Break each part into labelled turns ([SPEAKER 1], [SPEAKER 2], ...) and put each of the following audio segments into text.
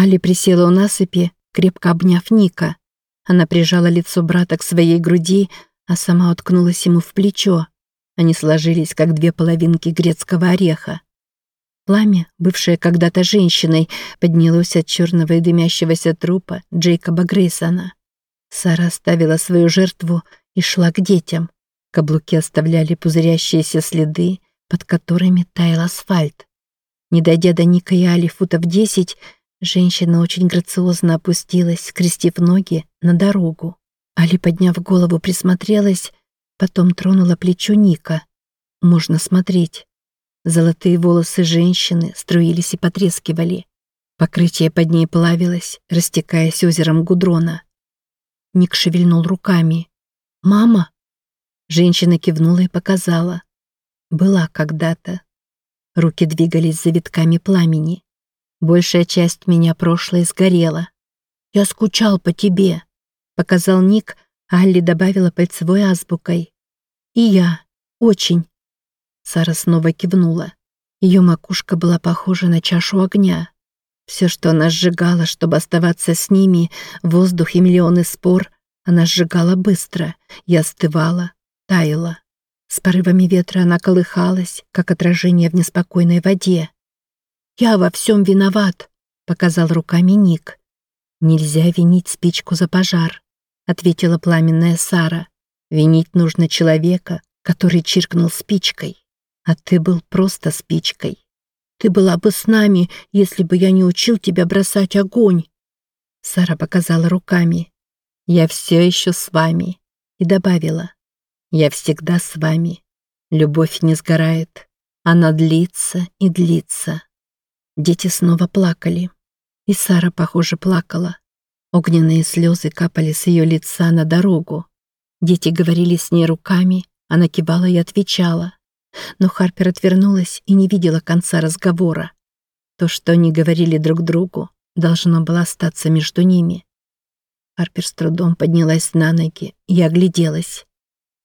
[SPEAKER 1] Али присела у насыпи, крепко обняв Ника. Она прижала лицо брата к своей груди, а сама уткнулась ему в плечо. Они сложились, как две половинки грецкого ореха. Пламя, бывшее когда-то женщиной, поднялось от черного и дымящегося трупа Джейкоба Грейсона. Сара оставила свою жертву и шла к детям. Каблуки оставляли пузырящиеся следы, под которыми таял асфальт. Не дойдя до Ника и Али футов десять, женщина очень грациозно опустилась, скрестив ноги на дорогу. Али, подняв голову, присмотрелась, потом тронула плечо Ника. Можно смотреть. Золотые волосы женщины струились и потрескивали. Покрытие под ней плавилось, растекаясь озером гудрона. Ник шевельнул руками. «Мама?» Женщина кивнула и показала. Была когда-то. Руки двигались за витками пламени. Большая часть меня прошлой сгорела. «Я скучал по тебе», — показал Ник, а Алли добавила пальцевой азбукой. «И я. Очень». Сара снова кивнула. Ее макушка была похожа на чашу огня. Все, что она сжигала, чтобы оставаться с ними, воздух и миллионы спор, она сжигала быстро и остывала, таяла. С порывами ветра она колыхалась, как отражение в неспокойной воде. «Я во всем виноват», — показал руками Ник. «Нельзя винить спичку за пожар», — ответила пламенная Сара. «Винить нужно человека, который чиркнул спичкой. А ты был просто спичкой. Ты была бы с нами, если бы я не учил тебя бросать огонь». Сара показала руками. «Я все еще с вами», и добавила. Я всегда с вами. Любовь не сгорает. Она длится и длится. Дети снова плакали. И Сара, похоже, плакала. Огненные слезы капали с ее лица на дорогу. Дети говорили с ней руками, она кивала и отвечала. Но Харпер отвернулась и не видела конца разговора. То, что они говорили друг другу, должно было остаться между ними. Харпер с трудом поднялась на ноги и огляделась.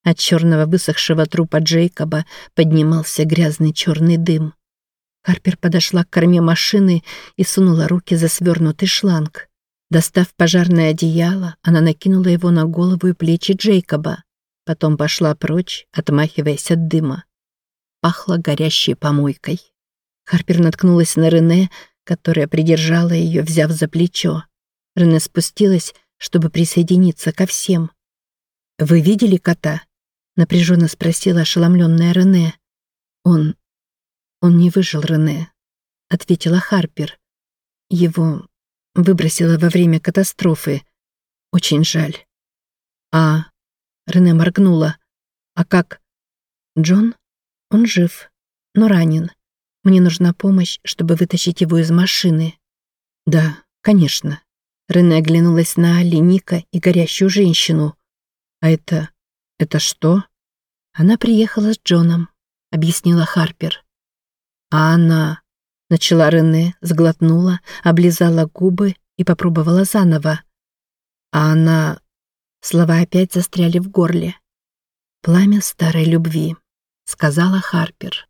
[SPEAKER 1] От черного высохшего трупа Джейкоба поднимался грязный черный дым. Харпер подошла к корме машины и сунула руки за свернутый шланг. Достав пожарное одеяло, она накинула его на голову и плечи Джейкоба. Потом пошла прочь, отмахиваясь от дыма. Пахло горящей помойкой. Харпер наткнулась на Рене, которая придержала ее, взяв за плечо. Рене спустилась, чтобы присоединиться ко всем. «Вы видели кота?» Напряженно спросила ошеломленная Рене. Он... он не выжил, Рене, ответила Харпер. Его выбросило во время катастрофы. Очень жаль. А... Рене моргнула. А как... Джон? Он жив, но ранен. Мне нужна помощь, чтобы вытащить его из машины. Да, конечно. Рене оглянулась на Али, Ника и горящую женщину. А это... «Это что?» «Она приехала с Джоном», — объяснила Харпер. «А она...» — начала Рене, сглотнула, облизала губы и попробовала заново. «А она...» Слова опять застряли в горле. «Пламя старой любви», — сказала Харпер.